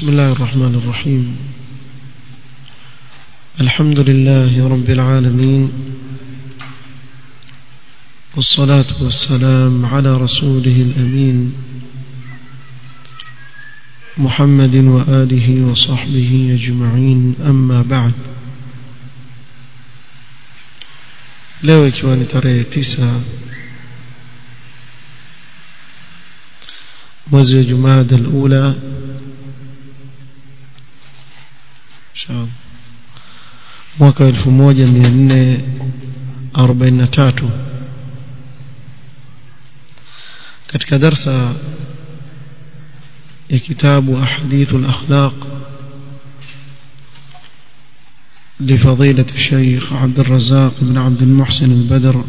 بسم الله الرحمن الرحيم. الحمد لله رب العالمين. والصلاة والسلام على رسوله الأمين. محمد وآله وصحبه أجمعين. أما بعد. leo ikiwa ni tarehe tisa mwezi alula mwaka 1443 katika darsa ya kitabu ahadithu al-akhlaq لفضيلة الشيخ عبد الرزاق بن عبد المحسن البدر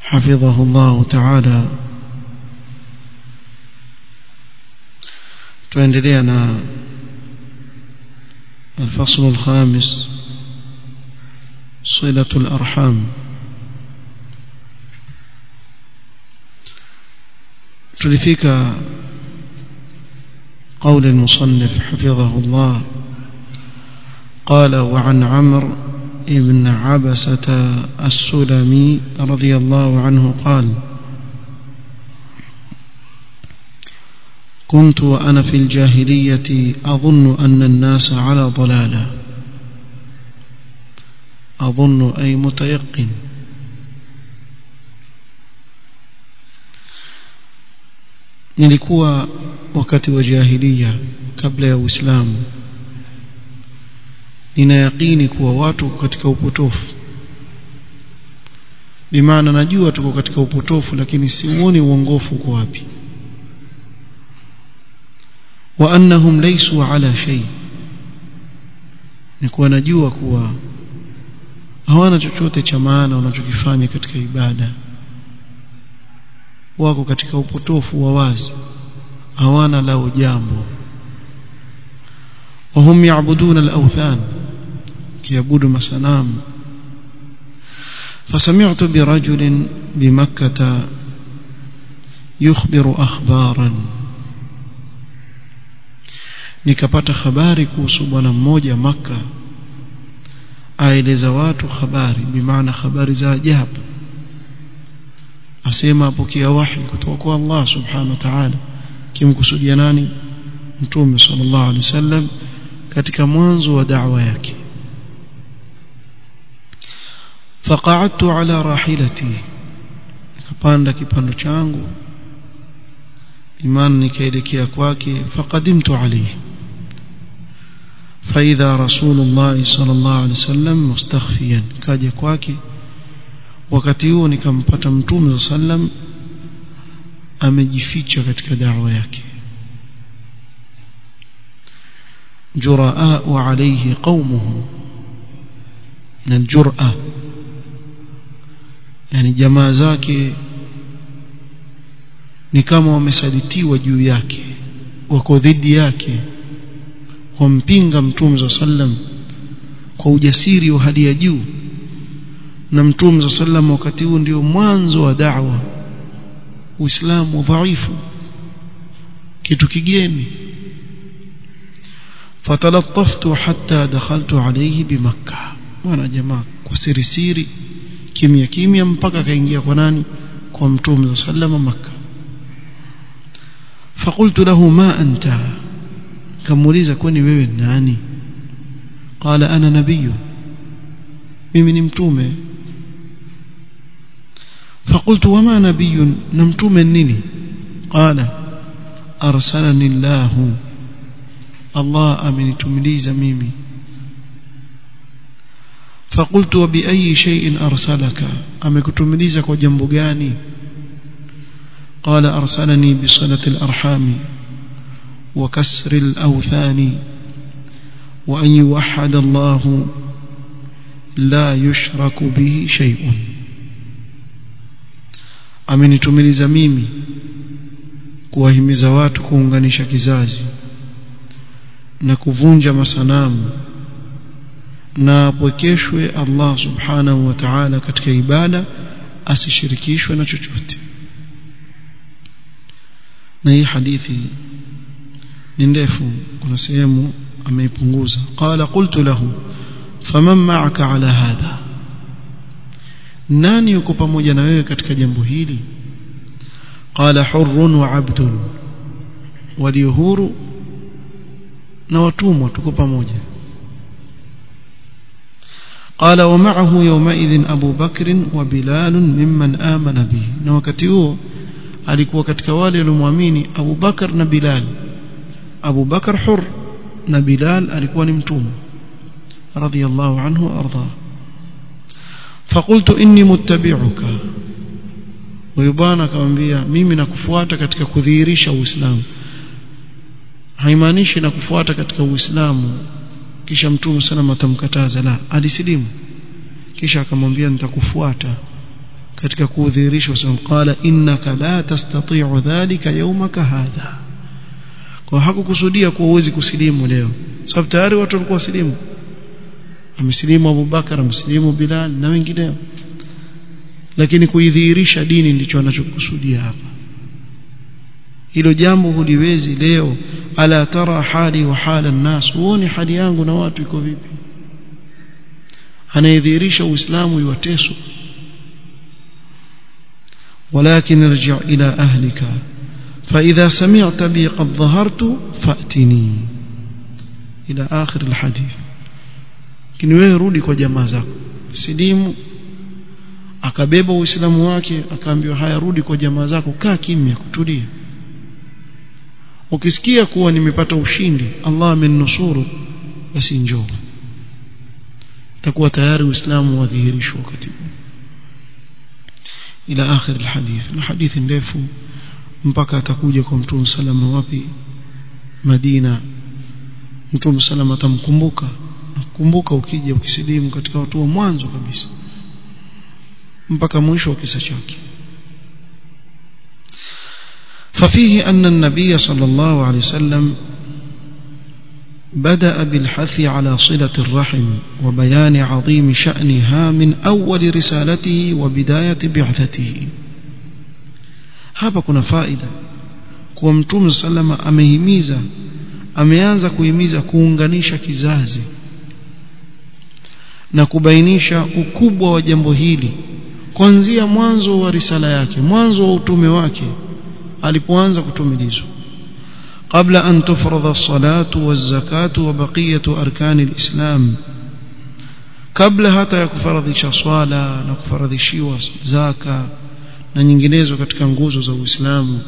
حفظه الله تعالى تندلينا الفصل الخامس صلة الأرحام. تلفيك قول المصنف حفظه الله. قال وعن عمرو ابن عبسة السلمي رضي الله عنه قال كنت وأنا في الجاهلية أظن أن الناس على ضلالة أظن أي متيقن nilikuwa wakati wa jahiliya kabla ya uislamu nina yaqini kuwa watu katika upotofu bimaana najua tuko katika upotofu lakini siuoni uongofu uko wapi Laysu ala shay ni kuwa najua kuwa hawana chochote cha maana wanachokifanya katika ibada wako katika upotofu wa wazi hawana lao jambo وهم يعبدون الأوثان كيعبدوا مسنام فسمعت برجل بمكة يخبر أخبارا nikapata habari kuhusu bwana mmoja maka aeleza watu habari bimaana habari za ajabu. Asema apokea wahi kutoka kwa Allah subhanahu wa ta'ala. Kimkusudia nani? Mtume sallallahu alaihi wasallam katika mwanzo wa da'wa yake. Faqa'adtu ala rahilati. Nikapanda kipando changu. Imani nikaelekea kwake faqadimtu alayhi فإذا رسول الله صلى الله عليه وسلم مستخفيا كاجا kwake wakati huo nikampata mtume sallam amejificha katika da'wa yake جراء عليه قومه من الجرأة يعني jamaa zake ni kama wamesalitiwa juu yake wako dhidi yake wampinga mtume sallam kwa ujasiri wa hali ya juu na mtume sallam wakati huu ndio mwanzo wa da'wa uislamu dhaifu kitu kigeni فتلطفت حتى دخلت عليه بمكة وانا جماعة كسيري سيري كيميا كيميا mpaka kaingia kwa nani kwa mtume sallama makka فقلت له ما انت kamuuliza kwani wewe nani قال انا نبي mimi ni mtume فقلت وما نبي نمتوم nini قال ارسلني الله Allah amenitumiliza mimi فقلت وبأي شيء أرسلك amekutumiliza kwa jambo gani قال أرسلني بصلة الأرحام وكسر الأوثان وأن يوحد الله لا يشرك به شيء amenitumiliza mimi kuwahimiza watu kuunganisha kizazi na kuvunja masanamu na apwekeshwe Allah subhanahu wa ta'ala katika ibada asishirikishwe na chochote na hii hadithi ni ndefu kuna sehemu ameipunguza qala qultu lahu faman ma'aka ala hadha nani yuko pamoja na wewe katika jambo hili qala hurrun wa abdun waliohuru na watumwa tuko pamoja قال ومعه يومئذ أبو بكر وبلال ممن آمن به na wakati huo alikuwa katika wale waliomwamini Abu Bakar na Bilal Abu Bakar hur na Bilal alikuwa ni mtumwa radiyallahu anhu arda فقلت إني متبعك ويبانا akamwambia mimi nakufuata katika kudhihirisha Uislamu haimaanishi nakufuata katika Uislamu kisha mtume sana atamkataza la alisilimu kisha akamwambia nitakufuata katika kudhihirisha Uislamu qala innaka la tastati'u dhalika yawmaka hadha kwa hakukusudia kuwa uwezi kusilimu leo. Sababu so, tayari watu walikuwa wasilimu. Amesilimu Abubakar amesilimu Bilal na wengineo. Lakini kuidhihirisha dini ndicho anachokusudia hapa. Hilo jambo huliwezi leo. Ala tara hali wa hala nnas uone hali yangu na watu iko vipi. Anaidhihirisha uislamu iwateswa walakin irji ila ahlika. فإذا سمعت بي قد ظهرت فأتني إلى آخر الحديث lakini wewe rudi kwa jamaa zako silimu akabeba uislamu wake akaambiwa haya rudi kwa jamaa zako kaa kimya kutulia ukisikia kuwa nimepata ushindi Allah amenusuru basi njoo takuwa tayari uislamu wadhihirishwa wakati huu ila akhir alhadith na hadithi ndefu Mpaka atakuja kwa mtume salama wapi Madina mtume salama atamkumbuka kumbuka ukija ukisilimu katika watu wa mwanzo kabisa mpaka mwisho wa kisa chake ففيه أن النبي صلى الله عليه وسلم بدأ بالحث على صلة الرحم وبيان عظيم شأنها من أول رسالته وبداية بعثته hapa kuna faida kuwa mtume salama amehimiza ameanza kuhimiza kuunganisha kizazi na kubainisha ukubwa wa jambo hili kuanzia mwanzo wa risala yake mwanzo wa utume wake alipoanza kutumilizwa قبل أن تفرض الصلاة والزكاة وبقية أركان الإسلام قبل hata ya kufaradhisha swala na kufaradhishiwa zaka na nyinginezo katika nguzo za Uislamu.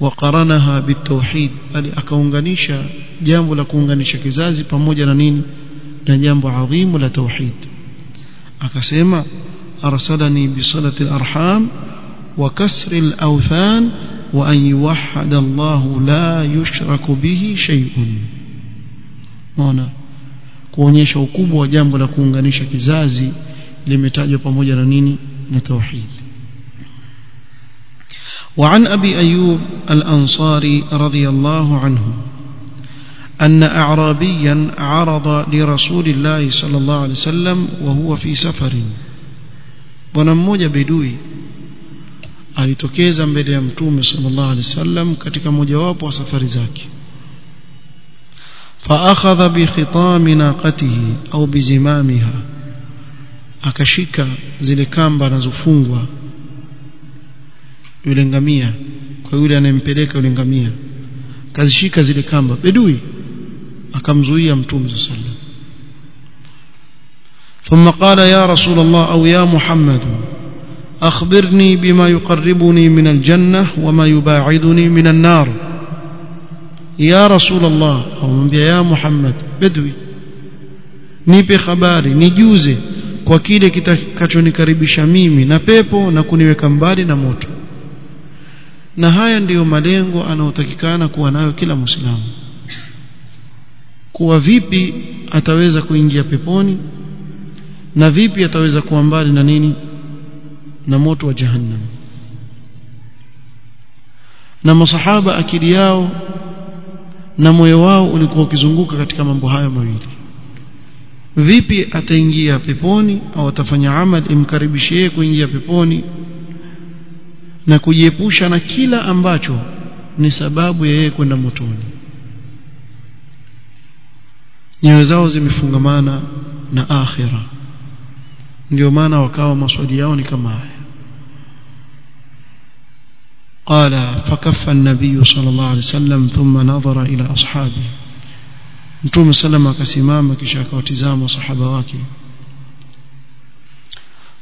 Waqaranaha bitauhid bali akaunganisha jambo la kuunganisha kizazi pamoja na nini? Na jambo adhimu la tauhid akasema arsalani bisalati alarham wa kasri alawthan wa an yuwahhada Allah la yushraku bihi shay'un. Maana kuonyesha ukubwa wa jambo la kuunganisha kizazi limetajwa pamoja na nini? na tauhid وعن أبي أيوب الأنصاري رضي الله عنه أن أعرابيا عرض لرسول الله صلى الله عليه وسلم وهو في سفر ونموج بدوي alitokeza mbele ya mtume sallallahu alaihi wasallam katika mojawapo wa safari zake فاخذ بخطام ناقته au bizimamiha akashika zile kamba anazofungwa yule ngamia kwa yule anayempeleka yule ngamia kazishika zile kamba bedui akamzuia mtume sallallahu alaihi wasallam ثم قال يا رسول الله أو يا محمد أخبرني بما يقربني من الجنة وما يباعدني من النار يا رسول الله أو يا محمد بدوي nipe habari nijuze kwa kile kitakachonikaribisha mimi na pepo na kuniweka mbali na moto. Na haya ndiyo malengo anayotakikana kuwa nayo kila muislamu. Kuwa vipi ataweza kuingia peponi na vipi ataweza kuwa mbali na nini? Na moto wa jahannam. Na masahaba akili yao na moyo wao ulikuwa ukizunguka katika mambo hayo mawili vipi ataingia peponi au atafanya amali imkaribishie kuingia peponi na kujiepusha na kila ambacho ni sababu ya yeye kwenda motoni nyoyo zao zimefungamana na akhira ndio maana wakawa maswali yao ni kama haya قال فكف النبي صلى الله عليه وسلم ثم نظر إلى أصحابه متوم سلم akasimama kisha akawatizama sahaba wake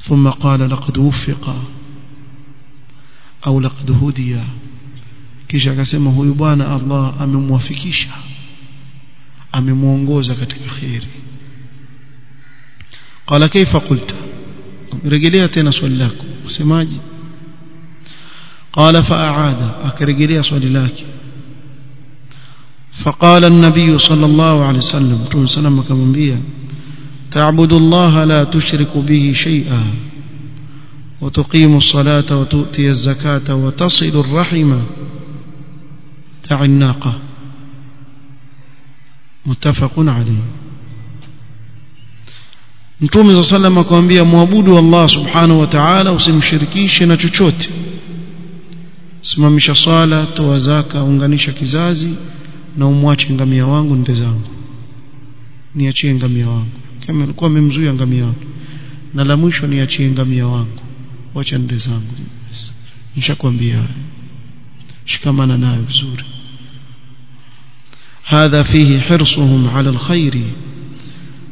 ثم قال لقد وفق au laqad hudiya kisha akasema huyu bwana Allah amemwafikisha amemuongoza katika khairi qala kaifa qulta rejelea tena swali lako usemaje قال فأعاد أكرجلي swali lake فقال النبي صلى الله عليه وسلم تون سلام كمنبيا تعبد الله لا تشرك به شيئا وتقيم الصلاة وتؤتي الزكاة وتصل الرحم. تع الناقة. متفق عليه. Mtume صلى الله عليه وسلم muabudu Allah subhanahu wa ta'ala usimshirikishe na chochote simamisha swala toa zaka unganisha kizazi na umwache ngamia wangu nde zangu niachie ngamia wangu kama alikuwa amemzuia ngamia wangu na la mwisho niachie ngamia wangu wacha nde zangu nishakwambia shikamana nayo vizuri هذا فيه حرصهم على الخير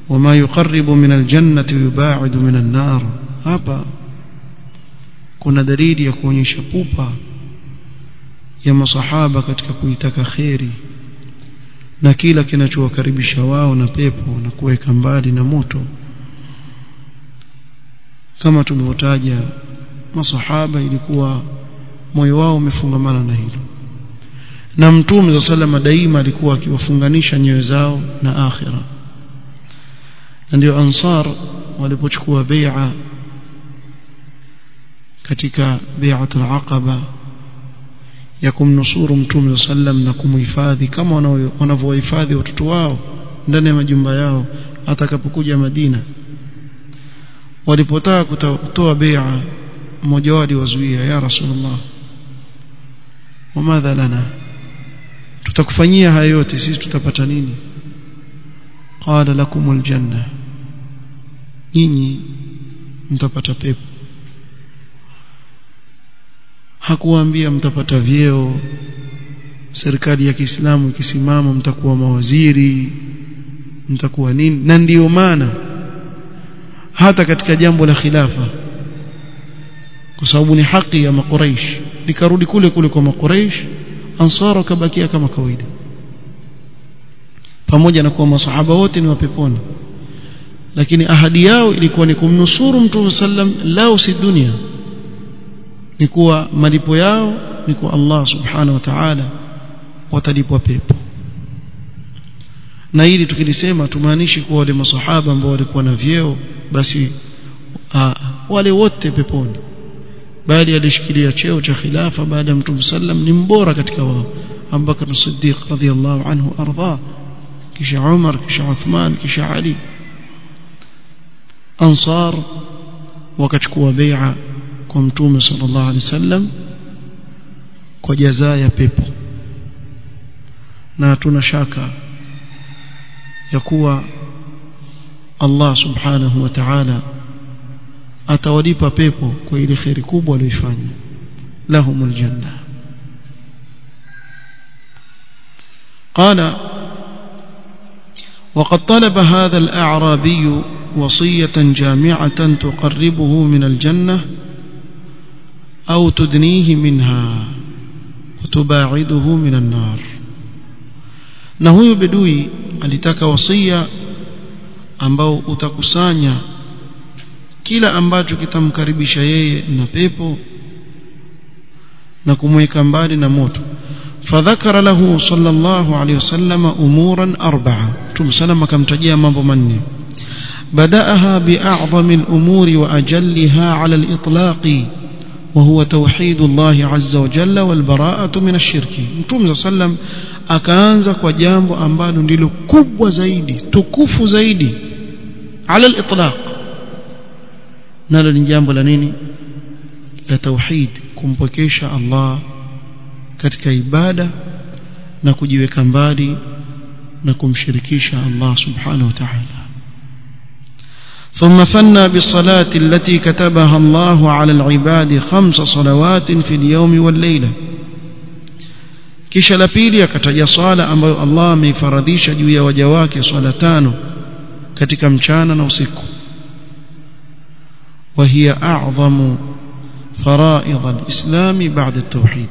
وما يقرب من الجنة ويباعد من النار hapa kuna dalili ya kuonyesha pupa ya masahaba katika kuitaka kheri na kila kinachowakaribisha wao na pepo na kuweka mbali na moto. Kama tulivyotaja masahaba ilikuwa moyo wao umefungamana na hilo. Na mtume za salama daima alikuwa akiwafunganisha nyoyo zao na akhira. Na ndio ansar walipochukua bai'a katika bai'atul aqaba ya kumnusuru mtume sallam na kumhifadhi kama wanavyohifadhi watoto wao ndani ya majumba yao atakapokuja Madina. Walipotaka kutoa bai'a mmoja wao aliwazuia ya rasulullah wamadha lana? Tutakufanyia haya yote sisi tutapata nini? Qala lakumul janna nyinyi mtapata pepo hakuwaambia mtapata vyeo. Serikali ya Kiislamu ikisimama mtakuwa mawaziri mtakuwa nini? Na ndiyo maana hata katika jambo la khilafa kwa sababu ni haki ya makuraish likarudi kule kule kwa makuraish ansara kabakia kama kawaida. Pamoja na kuwa masahaba wote ni wapeponi lakini ahadi yao ilikuwa ni kumnusuru mtume sallam lao si dunia ni kuwa malipo yao ni kwa Allah subhanahu wa ta'ala watalipwa pepo. Na hili tukilisema tumaanishi kuwa wale masahaba ambao walikuwa na vyeo basi wale wote peponi. Bali alishikilia cheo cha khilafa baada ya mtume sallam ni mbora katika wao. Abubakar Siddiq radhiyallahu anhu arda kisha Umar kisha Uthman kisha Ali. Ansar wakachukua bai'a kwa mtume sallallahu alaihi wasallam kwa jazaa ya pepo na hatuna shaka ya kuwa Allah subhanahu wa ta'ala atawalipa pepo kwa ile khairi kubwa waliyofanya lahumul janna قال وقد طلب هذا الأعرابي وصية جامعة تقربه من الجنة أو تدنيه منها وتباعده من النار na huyu bedui alitaka wasia ambao utakusanya kila ambacho kitamkaribisha yeye na pepo na kumweka mbali na moto فذكر له صلى الله عليه وسلم أمورا أربعة ثم سلم كم تجي mambo manne بدأها بأعظم الأمور وأجلها على الإطلاق وهو توحيد الله عز وجل والبراءة من الشرك متوم صلى الله عليه وسلم akaanza kwa jambo ambalo ndilo kubwa zaidi tukufu zaidi ala al-itlaq nalo ni jambo la nini la tauhid kumpokesha Allah katika ibada na kujiweka mbali na kumshirikisha Allah subhanahu wa ta'ala ثم فنى بالصلاة التي كتبها الله على العباد خمس صلوات في اليوم والليلة. كيش لبيلي كتجي صالة أما الله من فرديش جوية وجواك صلتان كتكم شانا نوسك وهي أعظم فرائض الإسلام بعد التوحيد.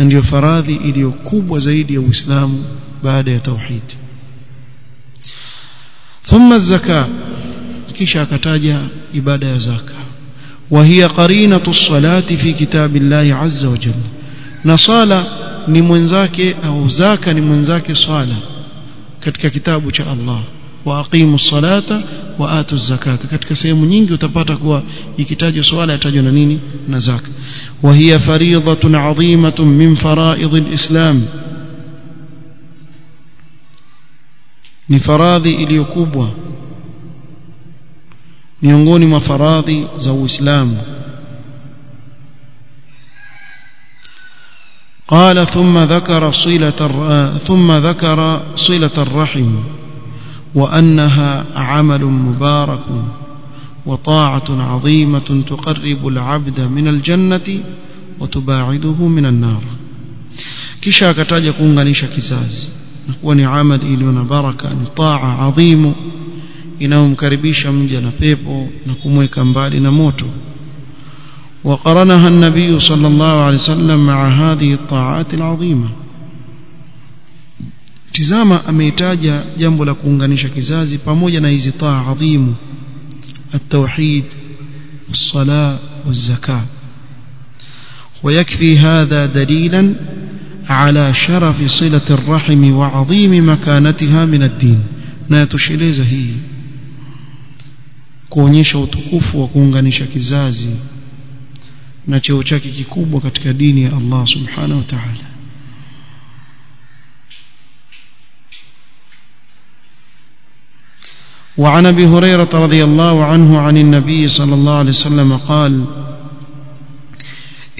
أن يفراضي إلي كوب وزيد يو إسلام بعد التوحيد. ثم الزكاة. kisha akataja ibada ya zaka وهي قرينه الصلاه في كتاب الله عز وجل na sala ni mwenzake au zaka ni mwenzake swala katika kitabu cha Allah wa aqimu salata wa atu zakata katika sehemu nyingi utapata kuwa ikitajwa swala yatajwa na nini na zaka wa hiya fariidatun adhimatun min faraid alislam ni faradhi iliyokubwa miongoni mwa faradhi za Uislamu قال ثم ذكر صلة ثم ذكر صلة الرحم وأنها عمل مبارك وطاعة عظيمة تقرب العبد من الجنة وتباعده من النار kisha akataja kuunganisha kizazi na kuwa ni amali iliyo na baraka ni taa adhimu inayomkaribisha mja na pepo na kumweka mbali وقرنها النبي صلى الله عليه وسلم مع هذه الطاعات العظيمة تزاما أميتاج جنب لكم غنيش كزازي فموجنا إذ طاع عظيم التوحيد الصلاة والزكاة ويكفي هذا دليلا على شرف صلة الرحم وعظيم مكانتها من الدين ناتش إليزه هي kuonyesha utukufu wa kuunganisha kizazi na cheo chake kikubwa katika dini ya Allah subhanahu wa ta'ala. وعن ابي هريره رضي الله عنه عن النبي صلى الله عليه وسلم قال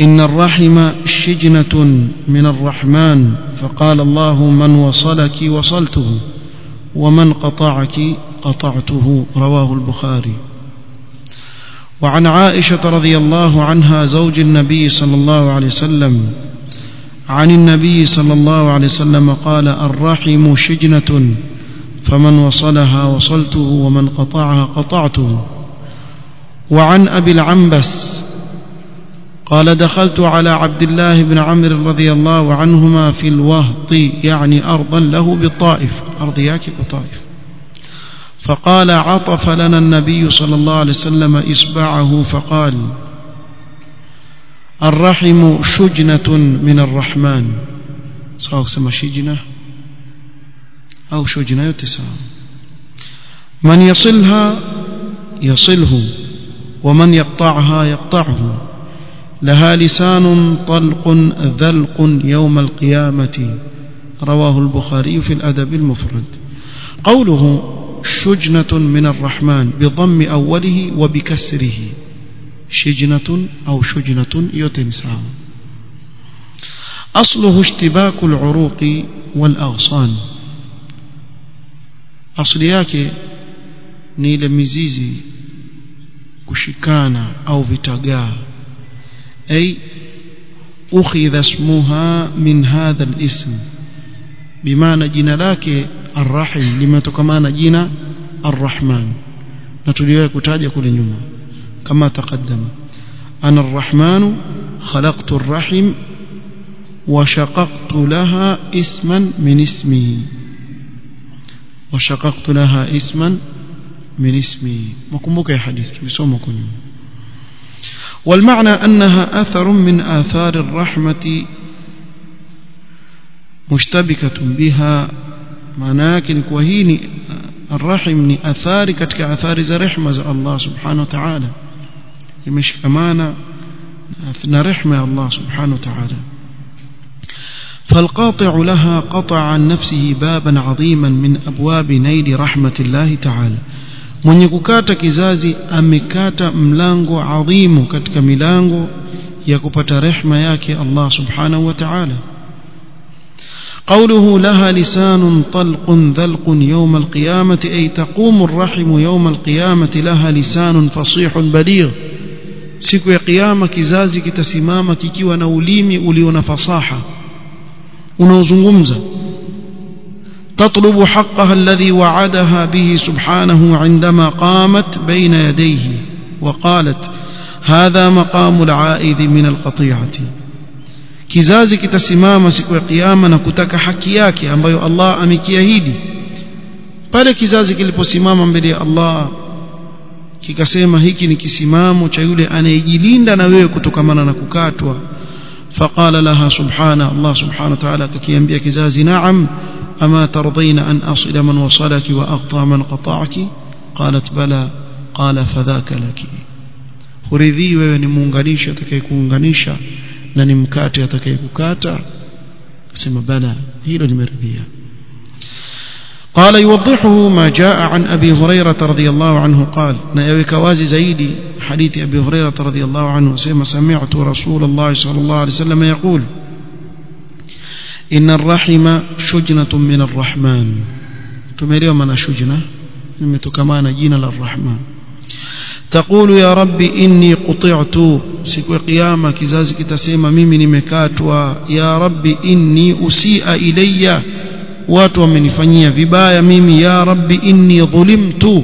ان الرحم شجنه من الرحمن فقال الله من وصلك وصلته ومن قطعك قطعته رواه البخاري. وعن عائشة رضي الله عنها زوج النبي صلى الله عليه وسلم عن النبي صلى الله عليه وسلم قال الرحم شجنة فمن وصلها وصلته ومن قطعها قطعته. وعن أبي العنبس قال دخلت على عبد الله بن عمرو رضي الله عنهما في الوهط يعني أرضا له بالطائف. أرض ياكي بطائف فقال عطف لنا النبي صلى الله عليه وسلم إصبعه فقال الرحم شجنة من الرحمن. سواء سما شجنة أو شجنة يتسع. من يصلها يصله ومن يقطعها يقطعه. لها لسان طلق ذلق يوم القيامة. رواه البخاري في الأدب المفرد. قوله شجنة من الرحمن بضم أوله وبكسره. شجنة أو شجنة يتنسام أصله اشتباك العروق والأغصان. أصلياك نيل مزيزي كشكانا أو فتاقا أي أخذ اسمها من هذا الاسم. بمعنى جنلاكي arrahim limetokamana jina arrahman na tuliwahi kutaja kule nyuma kama taqaddama ana arrahman khalaqtu arrahim wa shaqaqtu laha isman min ismihi وشققت لها اسما من اسمي مكمبوك يا حديث بسومكم والمعنى أنها أثر من آثار الرحمة مشتبكة بها maana yake ni kuwa hii ni arrahim ni athari katika athari za rehma za Allah subhanahu wa ta'ala imeshikamana na rehma ya فالقاطع لها قطع عن نفسه بابا عظيما من أبواب نيل رحمة الله تعالى. من يكوكاتا كزازي امكاتا ملانغو عظيم كتك ملانغو يكوكاتا رحمة ياكي الله سبحانه وتعالى. قوله لها لسان طلق ذلق يوم القيامة أي تقوم الرحم يوم القيامة لها لسان فصيح بليغ. kizazi kitasimama kikiwa na ulimi ulio na fasaha unaozungumza تطلب حقها الذي وعدها به سبحانه عندما قامت بين يديه وقالت هذا مقام العائد من القطيعة. kizazi kitasimama siku ya kiyama na kutaka haki yake ambayo Allah amekiahidi. Pale kizazi kiliposimama mbele ya Allah kikasema hiki ni kisimamo cha yule anayejilinda na wewe kutokamana na kukatwa. Faqala laha subhana Allah subhanahu wa ta'ala akakiambia kizazi na'am ama tardina an asila man wasalaki wa aghta man qata'aki? Qalat bala. Qala fadhaka laki. Huridhi wewe ni muunganisho atakayekuunganisha na ni mkate atakayekukata sema bala hilo nimeridhia. قال يوضحه ما جاء عن أبي هريرة رضي الله عنه قال نيوك وازي زيدي حديث أبي هريرة رضي الله عنه سيما سمعت رسول الله صلى الله عليه وسلم يقول إن الرحم شجنة من الرحمن تميليو من شجنة نمتكمان جينا للرحمن تقول يا ربي إني قطعت siku ya kiyama kizazi kitasema mimi nimekatwa ya rabbi inni usia ilayya watu wamenifanyia vibaya mimi ya rabbi inni dhulimtu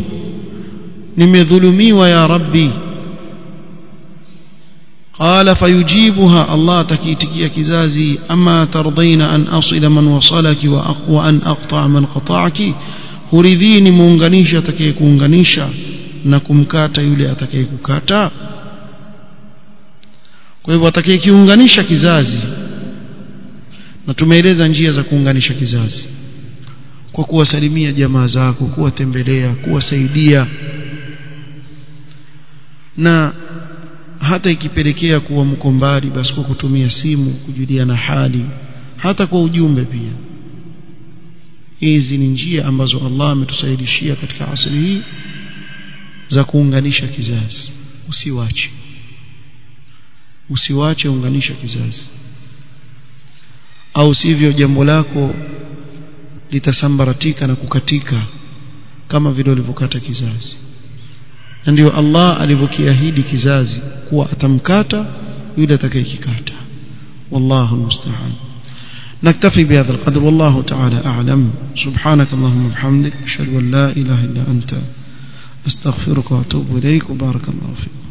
nimedhulumiwa ya rabbi قال فيجيبها الله تكيتكي كزازي أما ترضين أن أصل من وصلك وأن أقطع من قطعك هرذيني مونغانيشا na kumkata yule atakayekukata kwa hivyo atakayekiunganisha kizazi na tumeeleza njia za kuunganisha kizazi kwa kuwasalimia jamaa zako kuwatembelea kuwasaidia. Na hata ikipelekea kuwa mko mbali basi kwa kutumia simu kujulia na hali hata kwa ujumbe pia. Hizi ni njia ambazo Allah ametusaidishia katika asili hii za kuunganisha kizazi usiwache usiwache unganisha kizazi au sivyo jambo lako litasambaratika na kukatika kama vile ulivyokata kizazi na ndio Allah alivyokiahidi kizazi kuwa atamkata yule atakayekikata wallahu almusta'an نكتفي بهذا القدر والله تعالى أعلم سبحانك اللهم وبحمدك أشهد أن لا إله إلا أنت أستغفرك وأتوب إليك وبارك الله فيك.